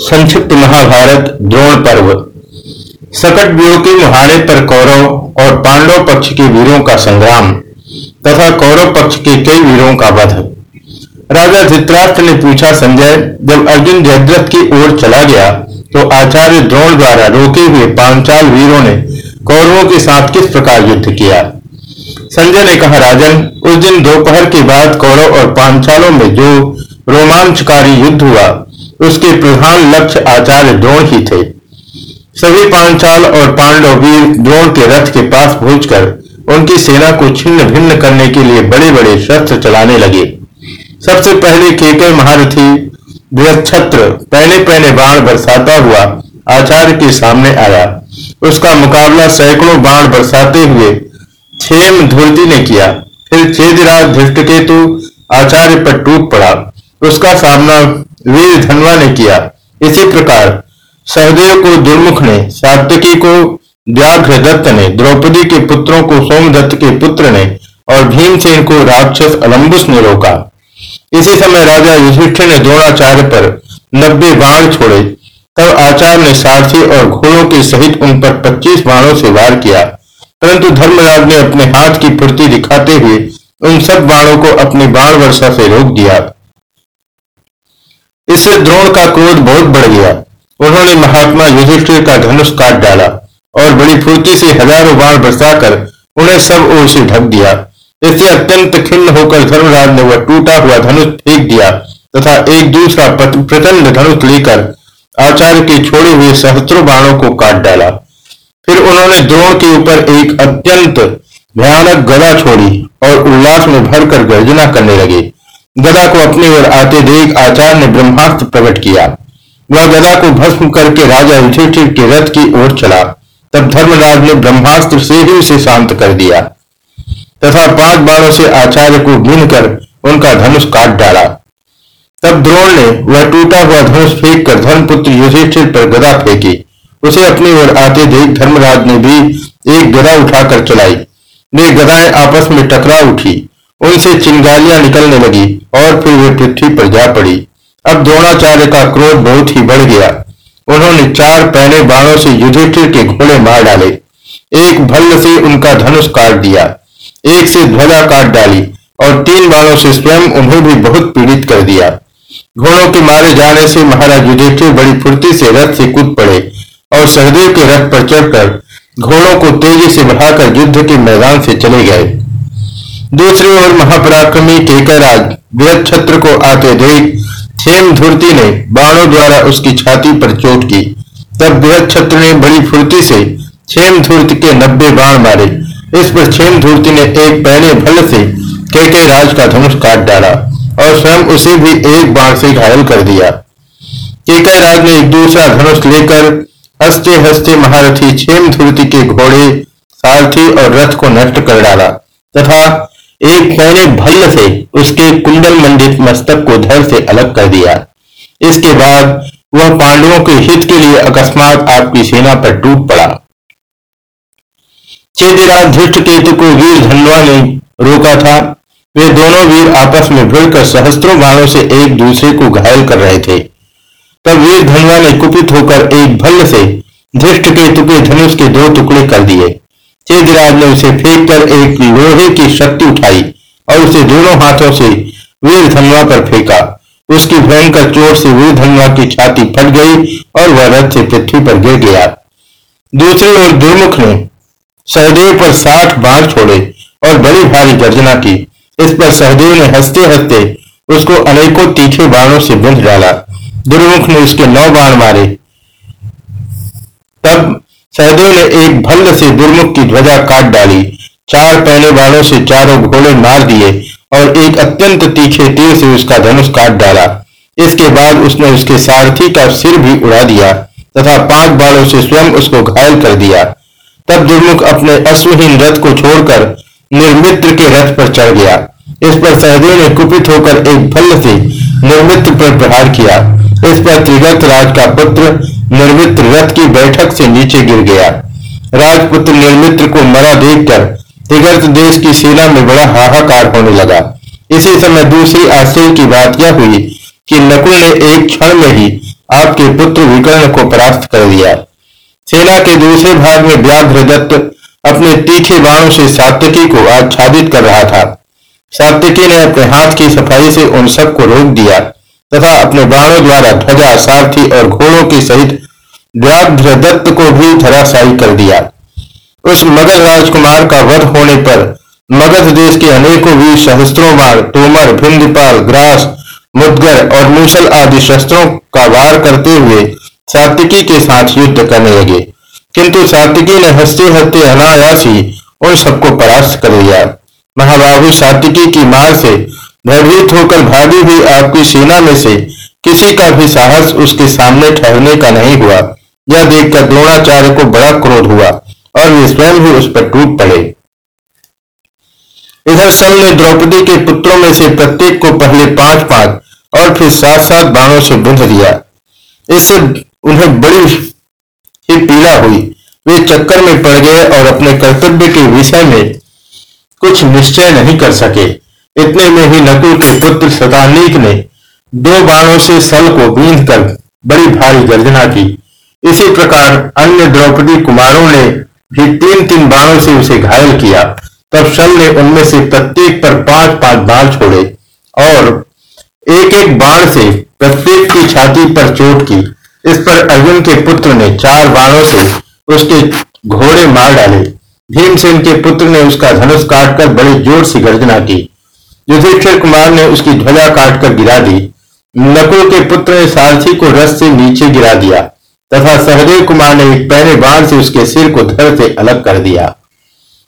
संक्षिप्त महाभारत, द्रोण पर्व। सकट व्यूह के मुहाने पर कौरव और पांडव पक्ष के वीरों का संग्राम तथा कौरव पक्ष के कई वीरों का वध। राजा धृतराष्ट्र ने पूछा संजय, जब अर्जुन जयद्रथ की ओर चला गया तो आचार्य द्रोण द्वारा रोके हुए पांचाल वीरों ने कौरवों के साथ किस प्रकार युद्ध किया? संजय ने कहा, राजन, उस दिन दोपहर के बाद कौरव और पांचालों में जो रोमांचकारी युद्ध हुआ उसके प्रधान लक्ष्य आचार्य द्रोण ही थे। सभी पांचाल और पांडव वीर द्रोण के रथ के पास पहुंचकर उनकी सेना को छिन्न भिन्न करने के लिए बड़े बड़े शस्त्र चलाने लगे। सबसे पहले केके महारथी बृहक्षत्र पहले पहले बाण बरसाता हुआ आचार्य के सामने आया। उसका मुकाबला सैकड़ों बाण बरसाते हुए छेम धूर्ति ने किया। फिर चेदिराज धृष्टकेतु आचार्य पर टूट पड़ा। उसका सामना वीर धनवा ने किया। इसी प्रकार सहदेव को दुर्मुख ने सात्यकी को व्याघ्र दत्त ने, द्रौपदी के पुत्रों को सोमदत्त के पुत्र ने और भीमसेन को राक्षस अलम्बुस ने रोका। इसी समय राजा युधिष्ठिर ने द्रोणाचार्य पर नब्बे बाण छोड़े। तब आचार्य ने सारथी और घोड़ों के सहित उन पर पच्चीस बाणों से वार किया। परंतु धर्मराज ने अपने हाथ की फुर्ती दिखाते हुए उन सब बाणों को अपनी बाण वर्षा से रोक दिया। इससे द्रोण का क्रोध बहुत बढ़ गया। उन्होंने महात्मा युधिष्ठिर का धनुष काट डाला और बड़ी फुर्ती से हज़ारों बाण बरसाकर उन्हें सब ओर से ढक दिया। इससे अत्यंत खिन्न होकर धर्मराज ने वह टूटा हुआ धनुष फेंक दिया तथा एक दूसरा प्रचंड धनुष लेकर आचार्य के छोड़े हुए सहस्त्रों बाणों को काट डाला। फिर उन्होंने द्रोण के ऊपर एक अत्यंत भयानक गदा छोड़ी और उल्लास में भरकर गर्जना करने लगे। गदा को अपनी ओर आते देख आचार्य ने ब्रह्मास्त्र प्रकट किया। वह गदा को भस्म करके राजा युधिष्ठिर के रथ की ओर चला। तब धर्मराज ने ब्रह्मास्त्र से ही उसे शांत कर दिया। तथा पाँच बाणों से आचार्य को बीन कर उनका धनुष काट डाला। तब द्रोण ने वह टूटा हुआ धनुष फेंक कर धर्मपुत्र युधिष्ठिर पर गदा फेंकी। उसे अपनी ओर आते देख धर्मराज ने भी एक गदा उठाकर चलाई। वे गदाएँ आपस में टकरा उठी। उनसे चिंगारियाँ निकलने लगी, और फिर वे पृथ्वी पर जा पड़ी। अब द्रोणाचार्य का क्रोध बहुत ही बढ़ गया। उन्होंने चार पहले बाणों से युधिष्ठिर के घोड़े मार डाले। एक भल्ल से उनका धनुष काट दिया, एक से ध्वजा काट डाली, और तीन बाणों से स्वयं उन्हें भी बहुत पीड़ित कर दिया। घोड़ों के मारे जाने से महाराज युधिष्ठिर बड़ी फुर्ती से रथ से कूद पड़े, और सहदेव के रथ पर चढ़कर घोड़ों को तेज़ी से बढ़ाकर युद्ध के मैदान से चले गए। दूसरी ओर महापराक्रमी केकराज बृहद छत्र को आते देख क्षेम धूर्ति ने बाणों द्वारा उसकी छाती पर चोट की। तब बृहद छत्र ने बड़ी फुर्ती से क्षेम धूर्ति के नब्बे बाण मारे। इस पर क्षेम धूर्ति ने एक पहले भल से केके राज का धनुष काट डाला और स्वयं उसे भी एक बाण से घायल कर दिया। केके राज ने एक दूसरा धनुष लेकर हँसते हँसते महारथी क्षेम धूर्ति के घोड़े, सारथी और रथ को नष्ट कर डाला तथा एक पहले भल्ल से उसके कुंडल मंडित मस्तक को धर से अलग कर दिया। इसके बाद वह पांडवों के हित के लिए अकस्मात आपकी सेना पर टूट पड़ा। चेतिराज धृष्ट केतु को वीर धनवा ने रोका था। वे दोनों वीर आपस में भिड़कर सहस्त्रों बाणों से एक दूसरे को घायल कर रहे थे। तब वीर धनवा ने कुपित होकर एक भल्ल से धृष्ट केतु के धनुष के दो टुकड़े कर दिए। चेदराज ने उसे फेंक कर एक लोहे की शक्ति उठाई और उसे दोनों हाथों से वीर धनवा पर फेंका। उसकी भयंकर चोट से वीर धनवा की छाती फट गई और वह रथ से पृथ्वी पर गिर गया। दूसरी ओर दुर्मुख ने सहदेव पर साठ बाढ़ छोड़े और बड़ी भारी गर्जना की। इस पर सहदेव ने हँसते हँसते उसको अनेकों तीखे बाणों से बुंध डाला। दुर्मुख ने उसके नौ बाण मारे। तब सहदेव ने एक भल्ल से दुर्मुख की ध्वजा काट डाली। चार पहले बालों से चारों घोड़े मार दिए और एक अत्यंत तीखे तीर से उसका धनुष काट डाला। इसके बाद उसने उसके सारथी का सिर भी उड़ा दिया तथा पाँच बालों से स्वयं उसको घायल कर दिया। तब दुर्मुख अपने अश्वहीन रथ को छोड़कर निर्मित्र के रथ पर चढ़ गया। इस पर सहदेव ने कुपित होकर एक भल्ल से निर्मित्र पर प्रहार किया। इस पर त्रिगत राज का पुत्र निर्मित्र रथ की बैठक से नीचे गिर गया। राजपुत्र निर्मित्र को मरा देखकर तिगर्त देश की सेना में बड़ा हाहाकार होने लगा। इसी समय दूसरी आश्चर्य की बात यह हुई कि नकुल ने एक क्षण में ही आपके पुत्र विकर्ण को परास्त कर दिया। सेना के दूसरे भाग में व्याघ्र दत्त अपने तीखे बाणों से सात्यकी को आच्छादित कर रहा था। सात्यकी ने अपने हाथ की सफ़ाई से उन सबको रोक दिया। तथा अपने बाणों द्वारा ध्वजा सारथी और घोड़ों के सहित व्याघ्र दत्त को भी धराशायी कर दिया। उस मगध राजकुमार का वध होने पर मगध देश के अनेकों वीर सहस्त्रों बार तोमर, भिंदपाल, ग्रास, मुदगर और मूसल आदि शस्त्रों का वार करते हुए सात्विकी के साथ युद्ध करने लगे। किंतु सात्विकी ने हँसते हँसते अनायास ही उन सबको परास्त कर लिया महाबाबू सात्विकी की मार से भयभीत होकर भागी हुई आपकी सेना में से किसी का भी साहस उसके सामने ठहरने का नहीं हुआ। यह देखकर द्रोणाचार्य को बड़ा क्रोध हुआ और वे स्वयं ही उस पर टूट पड़े। इधर सल ने द्रौपदी के पुत्रों में से प्रत्येक को पहले पाँच पाँच और फिर सात सात बाणों से बुंध दिया। इससे उन्हें बड़ी ही पीड़ा हुई। वे चक्कर में पड़ गए और अपने कर्तव्य के विषय में कुछ निश्चय नहीं कर सके। इतने में ही नकुल के पुत्र शतानीक ने दो बाणों से सल को बींध कर बड़ी भारी गर्जना की। इसी प्रकार अन्य द्रौपदी कुमारों ने भी तीन तीन बाणों से उसे घायल किया, तब सल ने उनमें से प्रत्येक पर पाँच पाँच बाण छोड़े और एक एक बाण से प्रत्येक की छाती पर चोट की। इस पर अर्जुन के पुत्र ने चार बाणों से उसके घोड़े मार डाले। भीमसेन के पुत्र ने उसका धनुष काटकर बड़े ज़ोर से गर्जना की। युधिष्ठिर कुमार ने उसकी ध्वजा काटकर गिरा दी। नकुल के पुत्र ने सारथी को रस से नीचे गिरा दिया, तथा सहदेव कुमार ने पहले बाण से उसके सिर को धड़ से अलग कर दिया।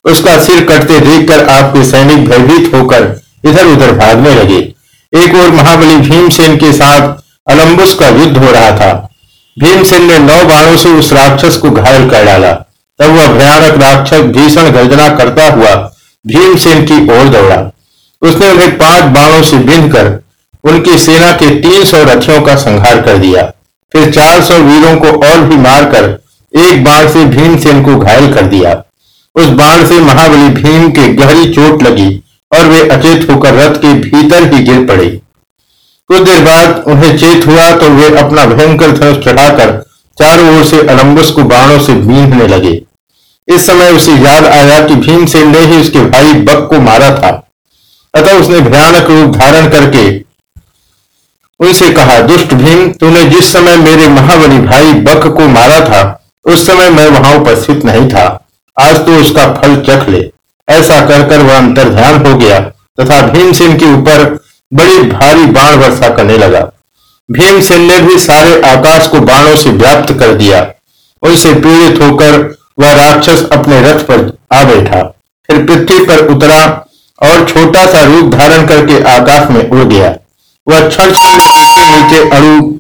उसका सिर कटते देखकर आपके सैनिक भयभीत होकर इधर उधर भागने लगे। एक और महाबली भीमसेन के साथ अलम्बुस का युद्ध हो रहा था। भीमसेन ने नौ बाणों से उस राक्षस को घायल कर डाला। तब वह भयानक राक्षस भीषण गर्जना करता हुआ भीमसेन की ओर दौड़ा। उसने उन्हें पाँच बाणों से बिंध कर उनकी सेना के तीन सौ रथियों का संहार कर दिया। फिर चार सौ वीरों को और भी मारकर एक बाण से भीमसेन को घायल कर दिया। उस बाण से महाबली भीम के गहरी चोट लगी और वे अचेत होकर रथ के भीतर ही गिर पड़े। कुछ देर बाद उन्हें चेत हुआ तो वे अपना भयंकर धनुष चढ़ाकर चारों ओर से अलम्बस को बाणों से बींधने लगे। इस समय उसे याद आया कि भीमसेन ने ही उसके भाई बक को मारा था। अतः उसने भयानक रूप धारण करके उनसे कहा, दुष्ट भीम, तूने जिस समय मेरे महाबली भाई बक को मारा था, उस समय मैं वहाँ उपस्थित नहीं था। आज तो उसका फल चख ले। ऐसा कर कर वह अंतर ध्यान हो गया तथा भीमसेन के ऊपर बड़ी भारी बाण वर्षा करने लगा। भीमसेन ने भी सारे आकाश को बाणों से व्याप्त कर दिया। उनसे पीड़ित होकर वह राक्षस अपने रथ पर आ बैठा। फिर पृथ्वी पर उतरा और छोटा सा रूप धारण करके आकाश में उड़ गया। वह क्षण नीचे अणु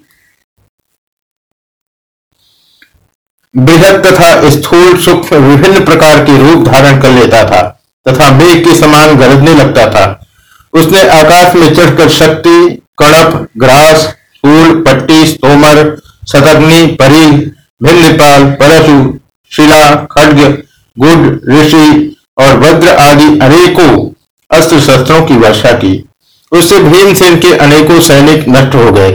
बृहद तथा स्थूल, सूक्ष्म, विभिन्न प्रकार के रूप धारण कर लेता था, तथा मेघ के समान गरजने लगता था। उसने आकाश में चढ़कर शक्ति, कड़प, ग्रास, फूल, पट्टी तोमर सतग्नि परी, भिन्नपाल परशु शिला, खड्ग, गुड, ऋषि और वज्र आदि अनेकों अस्त्र शस्त्रों की वर्षा की। उससे भीमसेन के अनेकों सैनिक नष्ट हो गए।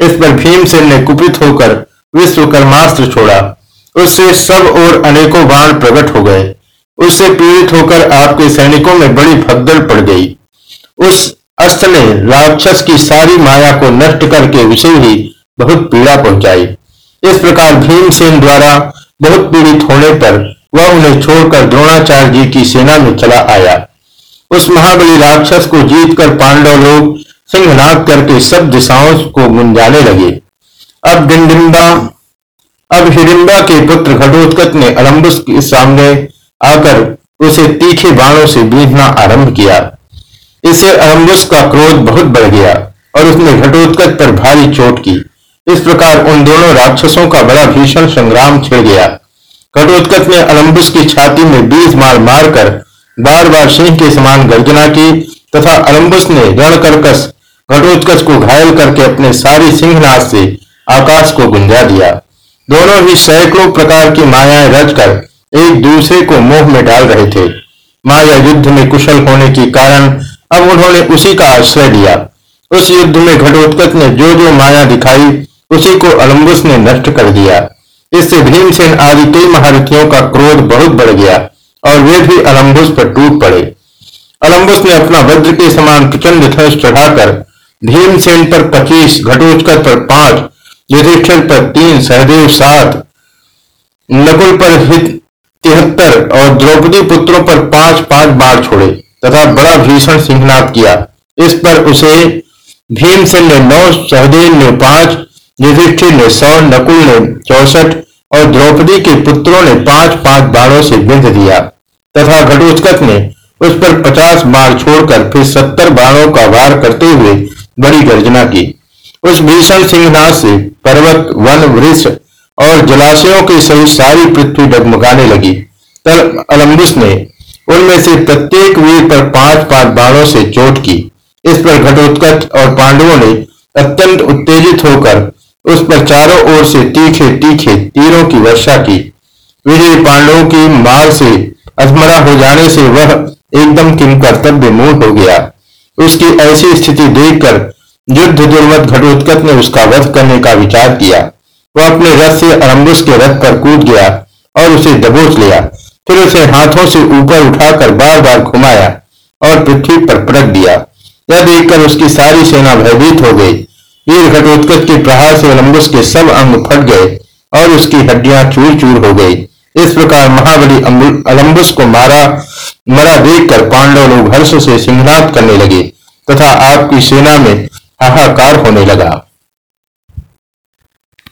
इस पर भीमसेन ने कुपित होकर विश्वकर्मास्त्र छोड़ा। उससे सब और अनेकों बाण प्रकट हो गए। उससे पीड़ित होकर आपके सैनिकों में बड़ी भगदड़ पड़ गई। उस अस्त्र ने राक्षस की सारी माया को नष्ट करके उसे ही बहुत पीड़ा पहुंचाई। इस प्रकार भीमसेन द्वारा बहुत पीड़ित होने पर वह उन्हें छोड़कर द्रोणाचार्य जी की सेना में चला आया। उस महाबली राक्षस को जीतकर पांडव लोग सिंहनाद करके सब दिशाओं को गुंजाने लगे। अब डिंडिम्बा अब हिडिम्बा के पुत्र घटोत्कच ने अलम्बुस के सामने आकर उसे तीखे बाणों से बीधना आरंभ किया। इससे अरम्बुस का क्रोध बहुत बढ़ गया और उसने घटोत्कच पर भारी चोट की। इस प्रकार उन दोनों राक्षसों का बड़ा भीषण संग्राम छिड़ गया। घटोत्कच ने अलम्बुस की छाती में बीस मार मारकर बार बार सिंह के समान गर्जना की तथा अलम्बुस ने रण करकस घटोत्कच को घायल करके अपने सारी सिंहनाश से आकाश को गुंजा दिया। दोनों ही सैकड़ों प्रकार की मायाएँ रचकर एक दूसरे को मोह में डाल रहे थे। माया युद्ध में कुशल होने के कारण अब उन्होंने उसी का आश्रय लिया। उस युद्ध में घटोत्कच ने जो जो माया दिखाई, उसी को अलम्बुस ने नष्ट कर दिया। इससे भीमसेन आदि कई महारथियों का क्रोध बहुत बढ़ गया। और वे भी अलम्बुस पर टूट पड़े। अलम्बुस ने अपना वज्र के समान प्रचंड धनुष चढ़ाकर भीमसेन पर पच्चीस घटोत्कच पर पाँच, युधिष्ठिर पर तीन, सहदेव सात, नकुल पर तिहत्तर और द्रौपदी पुत्रों पर पाँच पाँच बाढ़ छोड़े तथा बड़ा भीषण सिंहनाथ किया। इस पर उसे भीमसेन ने नौ, सहदेव ने पाँच, युधिष्ठिर ने सौ, नकुल ने चौसठ और द्रौपदी के पुत्रों ने पाँच पाँच बाणों से बिंद दिया। तथा घटोत्कच ने उस पर पचास बाण छोड़कर फिर सत्तर बाणों का वार करते हुए बड़ी गर्जना की। उस भीषण सिंहनाथ से पर्वत, वन, वृक्ष और जलाशयों के सहित सारी पृथ्वी डगमगाने लगी। तब अलम्बुस ने उनमें से प्रत्येक वीर पर पाँच पाँच बाणों से चोट की। इस पर घटोत्कच और पांडवों ने अत्यंत उत्तेजित होकर उस पर चारों ओर से तीखे तीखे तीरों की वर्षा की। विजय पांडवों की मार से अधमरा हो जाने से वह एकदम किम कर्तव्य मूल हो गया। उसकी ऐसी स्थिति देखकर युद्ध दुर्मत घटोत्कच ने उसका वध करने का विचार किया। वह अपने रथ से अरम्बुस के रथ पर कूद गया और उसे दबोच लिया। फिर उसे हाथों से ऊपर उठाकर बार बार घुमाया और पृथ्वी पर पटक दिया। यह देखकर उसकी सारी सेना भयभीत हो गई। वीर घटोत्कच के प्रहार से अरम्बुस के सब अंग फट गए और उसकी हड्डियाँ चूर चूर हो गई। इस प्रकार महाबली अलम्बुस को मारा, मरा देखकर पांडव लोग हर्ष से सिंहनाथ करने लगे, तथा आपकी सेना में हाहाकार होने लगा।